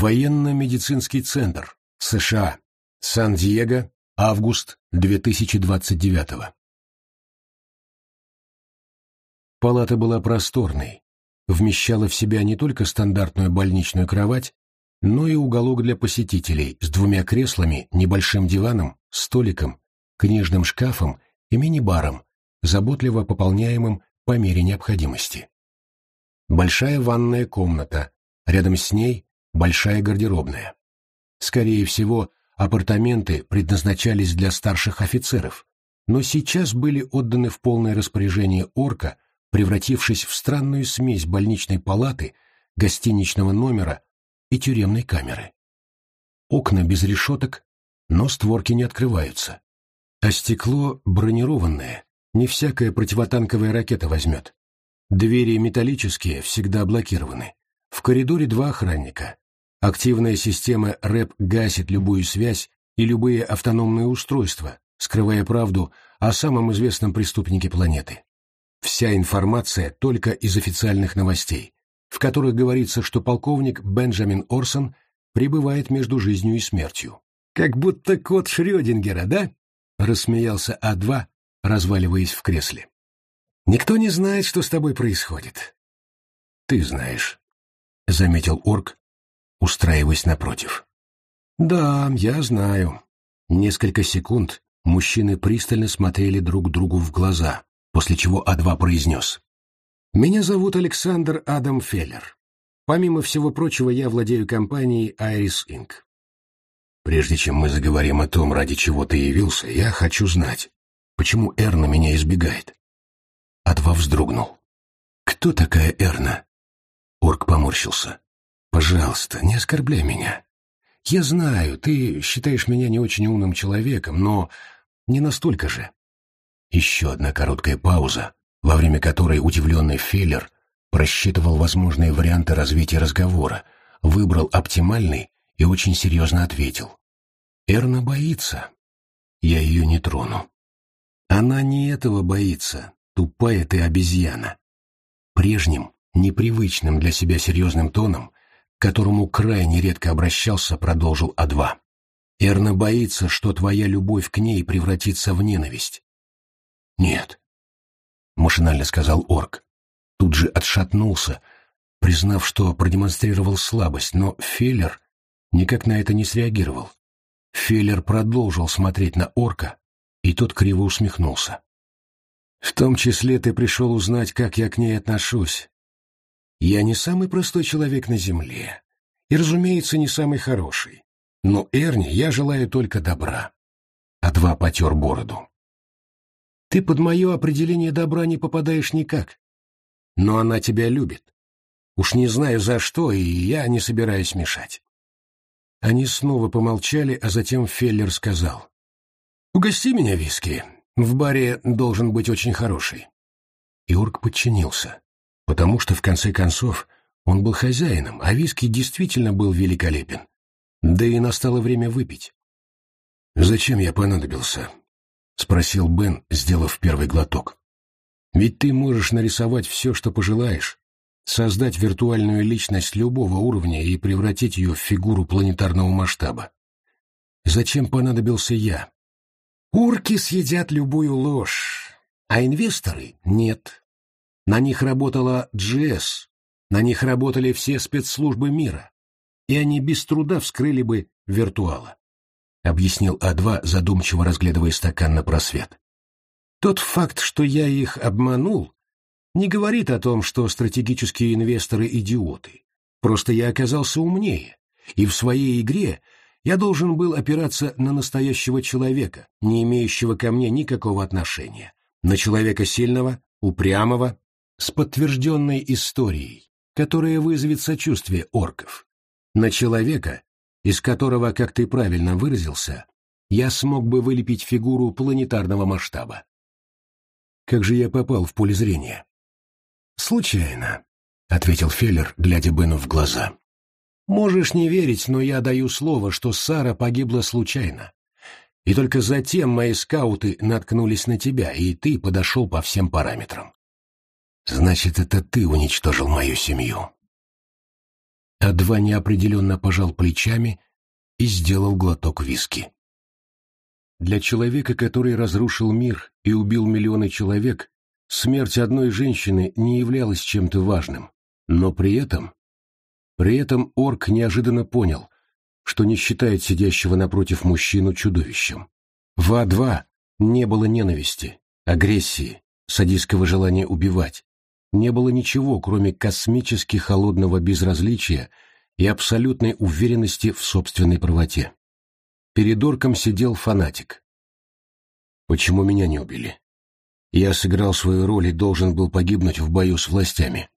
Военно-медицинский центр. США. Сан-Диего. Август 2029 Палата была просторной, вмещала в себя не только стандартную больничную кровать, но и уголок для посетителей с двумя креслами, небольшим диваном, столиком, книжным шкафом и мини-баром, заботливо пополняемым по мере необходимости. Большая ванная комната, рядом с ней большая гардеробная. Скорее всего, апартаменты предназначались для старших офицеров, но сейчас были отданы в полное распоряжение орка, превратившись в странную смесь больничной палаты, гостиничного номера и тюремной камеры. Окна без решеток, но створки не открываются. А стекло бронированное, не всякая противотанковая ракета возьмет. Двери металлические, всегда блокированы. В коридоре два охранника. Активная система РЭП гасит любую связь и любые автономные устройства, скрывая правду о самом известном преступнике планеты. Вся информация только из официальных новостей, в которых говорится, что полковник Бенджамин Орсон пребывает между жизнью и смертью. «Как будто кот Шрёдингера, да?» — рассмеялся А2, разваливаясь в кресле. «Никто не знает, что с тобой происходит». «Ты знаешь», — заметил орк, устраиваясь напротив. «Да, я знаю». Несколько секунд мужчины пристально смотрели друг другу в глаза, после чего А2 произнес. «Меня зовут Александр Адам Феллер. Помимо всего прочего, я владею компанией Iris Inc. Прежде чем мы заговорим о том, ради чего ты явился, я хочу знать, почему Эрна меня избегает. А2 вздрогнул. «Кто такая Эрна?» Поморщился. «Пожалуйста, не оскорбляй меня. Я знаю, ты считаешь меня не очень умным человеком, но не настолько же». Еще одна короткая пауза, во время которой удивленный Феллер просчитывал возможные варианты развития разговора, выбрал оптимальный и очень серьезно ответил. «Эрна боится. Я ее не трону. Она не этого боится, тупая ты обезьяна». Прежним, непривычным для себя серьезным тоном к которому крайне редко обращался, продолжил А2. Эрна боится, что твоя любовь к ней превратится в ненависть. Нет, машинально сказал Орк. Тут же отшатнулся, признав, что продемонстрировал слабость, но Феллер никак на это не среагировал. Феллер продолжил смотреть на Орка, и тот криво усмехнулся. «В том числе ты пришел узнать, как я к ней отношусь. Я не самый простой человек на земле, и, разумеется, не самый хороший. Но Эрни я желаю только добра. А два потер бороду. Ты под мое определение добра не попадаешь никак. Но она тебя любит. Уж не знаю за что, и я не собираюсь мешать. Они снова помолчали, а затем Феллер сказал. «Угости меня виски. В баре должен быть очень хороший». Иорг подчинился потому что, в конце концов, он был хозяином, а виски действительно был великолепен. Да и настало время выпить. «Зачем я понадобился?» — спросил Бен, сделав первый глоток. «Ведь ты можешь нарисовать все, что пожелаешь, создать виртуальную личность любого уровня и превратить ее в фигуру планетарного масштаба. Зачем понадобился я? Урки съедят любую ложь, а инвесторы — нет. На них работала GS, на них работали все спецслужбы мира, и они без труда вскрыли бы виртуала, — объяснил А2, задумчиво разглядывая стакан на просвет. Тот факт, что я их обманул, не говорит о том, что стратегические инвесторы — идиоты. Просто я оказался умнее, и в своей игре я должен был опираться на настоящего человека, не имеющего ко мне никакого отношения, на человека сильного, упрямого, с подтвержденной историей, которая вызовет сочувствие орков, на человека, из которого, как ты правильно выразился, я смог бы вылепить фигуру планетарного масштаба. Как же я попал в поле зрения? Случайно, — ответил Феллер, глядя Бену в глаза. Можешь не верить, но я даю слово, что Сара погибла случайно. И только затем мои скауты наткнулись на тебя, и ты подошел по всем параметрам. Значит, это ты уничтожил мою семью. а два неопределенно пожал плечами и сделал глоток виски. Для человека, который разрушил мир и убил миллионы человек, смерть одной женщины не являлась чем-то важным. Но при этом... При этом орк неожиданно понял, что не считает сидящего напротив мужчину чудовищем. В А2 не было ненависти, агрессии, садистского желания убивать. Не было ничего, кроме космически холодного безразличия и абсолютной уверенности в собственной правоте. Перед орком сидел фанатик. Почему меня не убили? Я сыграл свою роль и должен был погибнуть в бою с властями.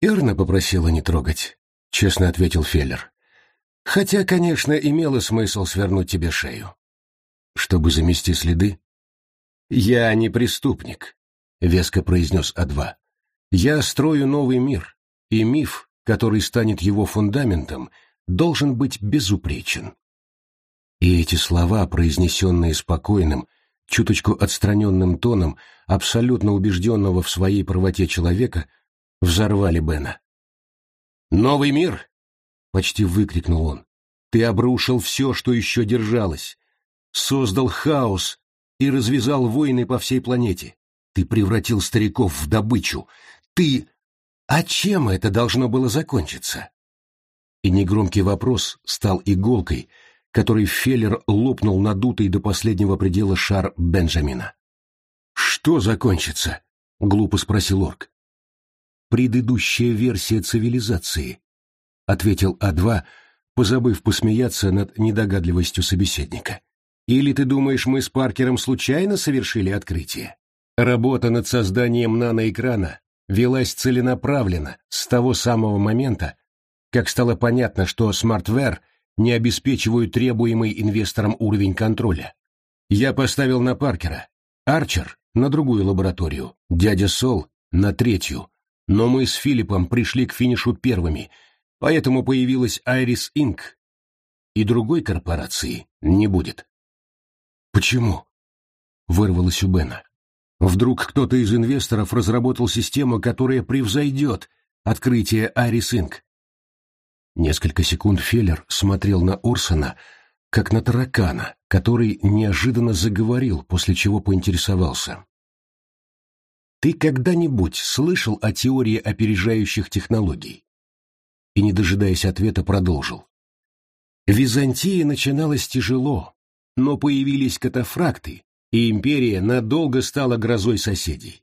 Ирна попросила не трогать, честно ответил Феллер. Хотя, конечно, имело смысл свернуть тебе шею. Чтобы замести следы? Я не преступник, веско произнес А2. Я строю новый мир, и миф, который станет его фундаментом, должен быть безупречен. И эти слова, произнесенные спокойным, чуточку отстраненным тоном абсолютно убежденного в своей правоте человека, взорвали Бена. «Новый мир!» — почти выкрикнул он. «Ты обрушил все, что еще держалось, создал хаос и развязал войны по всей планете. Ты превратил стариков в добычу. Ты... А чем это должно было закончиться?» И негромкий вопрос стал иголкой — который Феллер лопнул надутый до последнего предела шар Бенджамина. «Что закончится?» — глупо спросил Орк. «Предыдущая версия цивилизации», — ответил А2, позабыв посмеяться над недогадливостью собеседника. «Или ты думаешь, мы с Паркером случайно совершили открытие? Работа над созданием наноэкрана велась целенаправленно с того самого момента, как стало понятно, что смартверы не обеспечивают требуемый инвесторам уровень контроля. Я поставил на Паркера, Арчер — на другую лабораторию, дядя Сол — на третью, но мы с Филиппом пришли к финишу первыми, поэтому появилась Айрис Инк, и другой корпорации не будет. «Почему?» — вырвалось у Бена. «Вдруг кто-то из инвесторов разработал систему, которая превзойдет открытие Айрис Инк?» Несколько секунд Феллер смотрел на Орсона, как на таракана, который неожиданно заговорил, после чего поинтересовался. «Ты когда-нибудь слышал о теории опережающих технологий?» И, не дожидаясь ответа, продолжил. Византия начиналась тяжело, но появились катафракты, и империя надолго стала грозой соседей.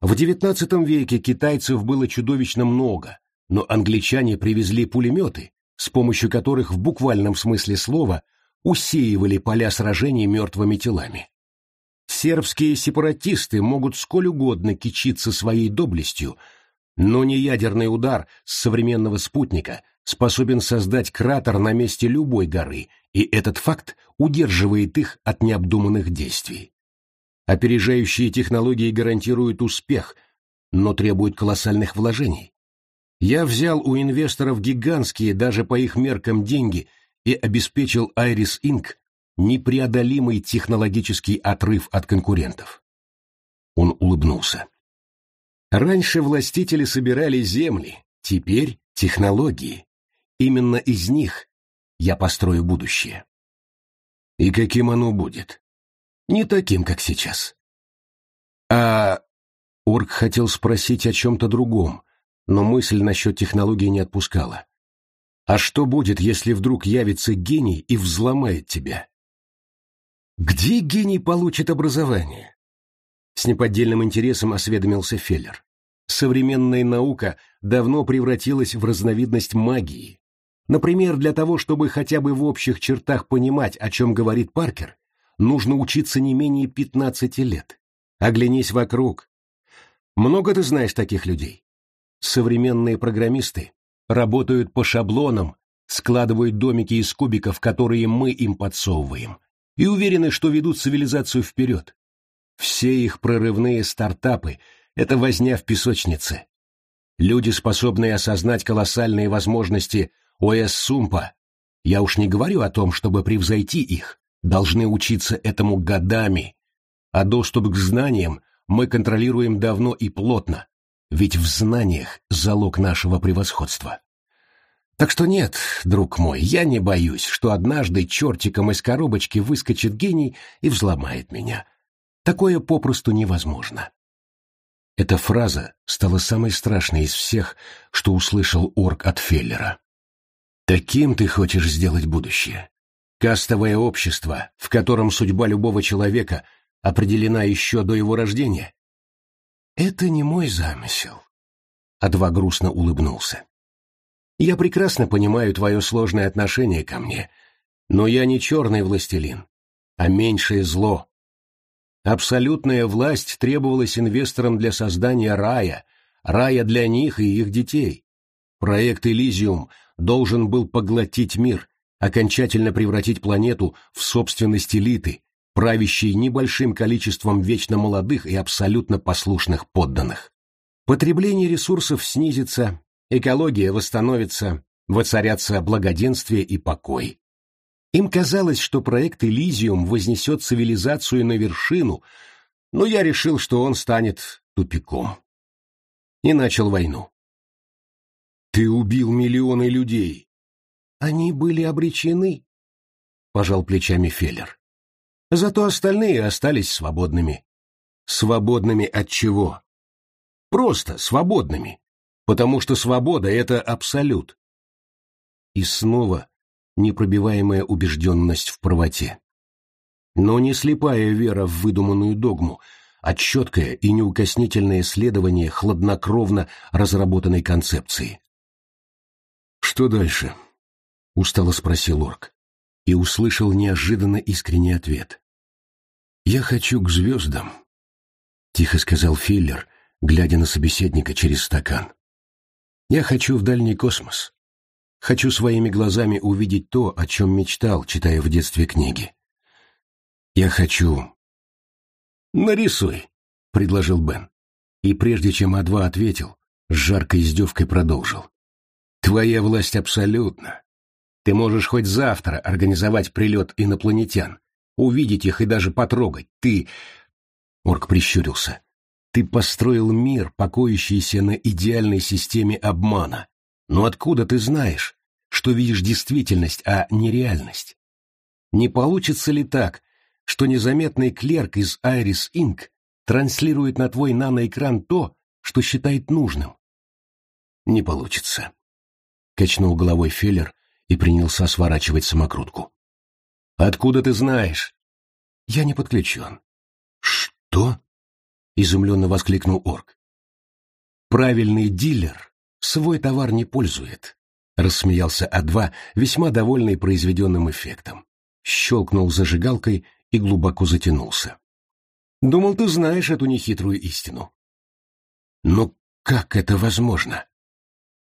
В XIX веке китайцев было чудовищно много, но англичане привезли пулеметы, с помощью которых в буквальном смысле слова усеивали поля сражений мертвыми телами. Сербские сепаратисты могут сколь угодно кичиться своей доблестью, но не ядерный удар с современного спутника способен создать кратер на месте любой горы, и этот факт удерживает их от необдуманных действий. Опережающие технологии гарантируют успех, но требуют колоссальных вложений. Я взял у инвесторов гигантские даже по их меркам деньги и обеспечил Iris Inc. непреодолимый технологический отрыв от конкурентов. Он улыбнулся. Раньше властители собирали земли, теперь технологии. Именно из них я построю будущее. И каким оно будет? Не таким, как сейчас. А Орк хотел спросить о чем-то другом, но мысль насчет технологии не отпускала. А что будет, если вдруг явится гений и взломает тебя? Где гений получит образование? С неподдельным интересом осведомился Феллер. Современная наука давно превратилась в разновидность магии. Например, для того, чтобы хотя бы в общих чертах понимать, о чем говорит Паркер, нужно учиться не менее 15 лет. Оглянись вокруг. Много ты знаешь таких людей? Современные программисты работают по шаблонам, складывают домики из кубиков, которые мы им подсовываем, и уверены, что ведут цивилизацию вперед. Все их прорывные стартапы — это возня в песочнице. Люди, способные осознать колоссальные возможности ОС-Сумпа, я уж не говорю о том, чтобы превзойти их, должны учиться этому годами, а доступ к знаниям мы контролируем давно и плотно, ведь в знаниях залог нашего превосходства. Так что нет, друг мой, я не боюсь, что однажды чертиком из коробочки выскочит гений и взломает меня. Такое попросту невозможно. Эта фраза стала самой страшной из всех, что услышал орк от Феллера. Таким ты хочешь сделать будущее. Кастовое общество, в котором судьба любого человека определена еще до его рождения? Это не мой замысел. А грустно улыбнулся. Я прекрасно понимаю твое сложное отношение ко мне, но я не черный властелин, а меньшее зло. Абсолютная власть требовалась инвесторам для создания рая, рая для них и их детей. Проект «Элизиум» должен был поглотить мир, окончательно превратить планету в собственность элиты, правящей небольшим количеством вечно молодых и абсолютно послушных подданных. Потребление ресурсов снизится, экология восстановится, воцарятся благоденствие и покой. Им казалось, что проект «Элизиум» вознесет цивилизацию на вершину, но я решил, что он станет тупиком. И начал войну. «Ты убил миллионы людей!» «Они были обречены», — пожал плечами Феллер. «Зато остальные остались свободными». «Свободными от чего?» «Просто свободными потому что свобода — это абсолют. И снова непробиваемая убежденность в правоте. Но не слепая вера в выдуманную догму, а четкое и неукоснительное следование хладнокровно разработанной концепции. «Что дальше?» — устало спросил Орк и услышал неожиданно искренний ответ. «Я хочу к звездам», — тихо сказал Филлер, глядя на собеседника через стакан. Я хочу в дальний космос. Хочу своими глазами увидеть то, о чем мечтал, читая в детстве книги. Я хочу... «Нарисуй», — предложил Бен. И прежде чем А2 ответил, с жаркой издевкой продолжил. «Твоя власть абсолютна. Ты можешь хоть завтра организовать прилет инопланетян, увидеть их и даже потрогать. Ты...» Орк прищурился. Ты построил мир, покоящийся на идеальной системе обмана. Но откуда ты знаешь, что видишь действительность, а не реальность? Не получится ли так, что незаметный клерк из Iris Inc. транслирует на твой наноэкран то, что считает нужным? Не получится. Качнул головой Феллер и принялся сворачивать самокрутку. Откуда ты знаешь? Я не подключен. Что? — изумленно воскликнул орк. «Правильный дилер свой товар не пользует», — рассмеялся А2, весьма довольный произведенным эффектом. Щелкнул зажигалкой и глубоко затянулся. «Думал, ты знаешь эту нехитрую истину». «Но как это возможно?»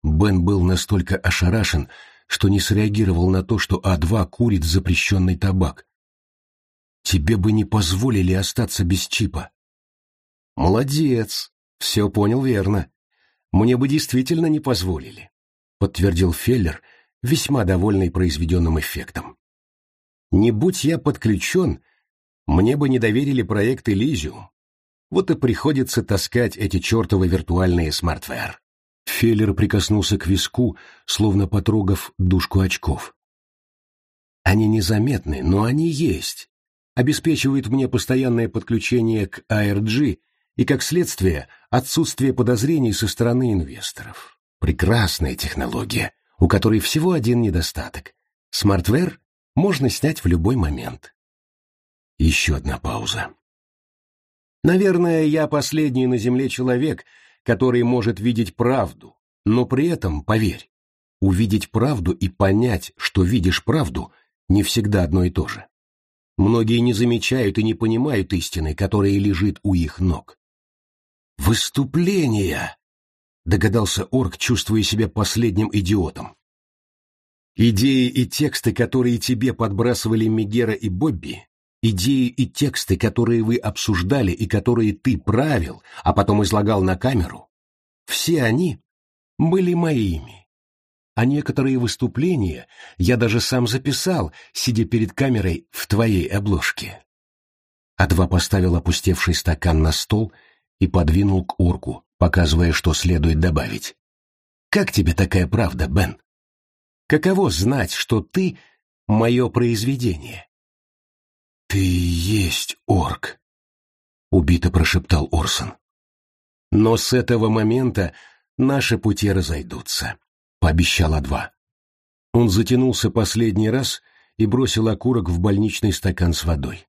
Бен был настолько ошарашен, что не среагировал на то, что А2 курит запрещенный табак. «Тебе бы не позволили остаться без чипа», «Молодец! Все понял верно. Мне бы действительно не позволили», — подтвердил Феллер, весьма довольный произведенным эффектом. «Не будь я подключен, мне бы не доверили проект Элизиум. Вот и приходится таскать эти чертовы виртуальные смартверы». Феллер прикоснулся к виску, словно потрогав дужку очков. «Они незаметны, но они есть. Обеспечивают мне постоянное подключение к ARG и, как следствие, отсутствие подозрений со стороны инвесторов. Прекрасная технология, у которой всего один недостаток. Смартверы можно снять в любой момент. Еще одна пауза. Наверное, я последний на Земле человек, который может видеть правду, но при этом, поверь, увидеть правду и понять, что видишь правду, не всегда одно и то же. Многие не замечают и не понимают истины, которая лежит у их ног. «Выступления!» — догадался орк, чувствуя себя последним идиотом. «Идеи и тексты, которые тебе подбрасывали Мегера и Бобби, идеи и тексты, которые вы обсуждали и которые ты правил, а потом излагал на камеру, все они были моими. А некоторые выступления я даже сам записал, сидя перед камерой в твоей обложке». А поставил опустевший стакан на стол и подвинул к орку, показывая, что следует добавить. «Как тебе такая правда, Бен?» Каково знать, что ты — мое произведение? «Ты есть орк», — убито прошептал Орсон. «Но с этого момента наши пути разойдутся», — пообещал А2. Он затянулся последний раз и бросил окурок в больничный стакан с водой.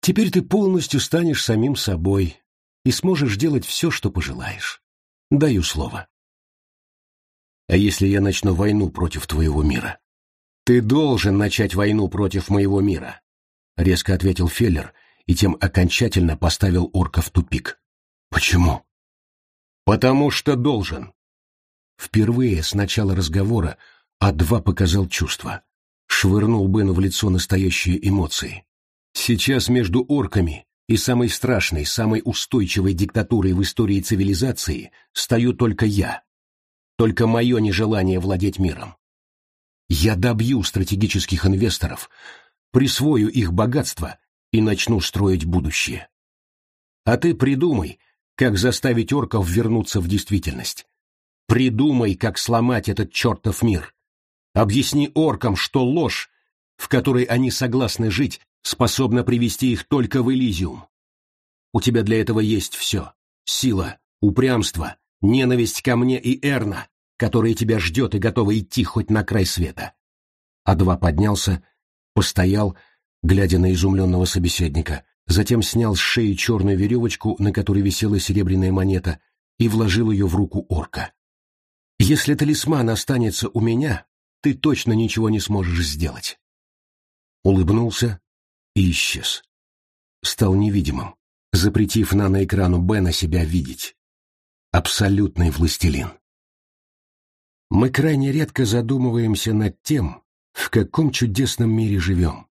«Теперь ты полностью станешь самим собой и сможешь делать все, что пожелаешь. Даю слово». «А если я начну войну против твоего мира?» «Ты должен начать войну против моего мира», — резко ответил Феллер и тем окончательно поставил орка в тупик. «Почему?» «Потому что должен». Впервые с начала разговора А2 показал чувства. Швырнул Бену в лицо настоящие эмоции. Сейчас между орками и самой страшной, самой устойчивой диктатурой в истории цивилизации стою только я. Только мое нежелание владеть миром. Я добью стратегических инвесторов, присвою их богатство и начну строить будущее. А ты придумай, как заставить орков вернуться в действительность. Придумай, как сломать этот чертов мир. Объясни оркам, что ложь, в которой они согласны жить, способна привести их только в Элизиум. У тебя для этого есть все. Сила, упрямство, ненависть ко мне и Эрна, которая тебя ждет и готова идти хоть на край света. А2 поднялся, постоял, глядя на изумленного собеседника, затем снял с шеи черную веревочку, на которой висела серебряная монета, и вложил ее в руку орка. «Если талисман останется у меня, ты точно ничего не сможешь сделать». Улыбнулся и исчез. Стал невидимым, запретив наноэкрану Бена себя видеть. Абсолютный властелин. Мы крайне редко задумываемся над тем, в каком чудесном мире живем.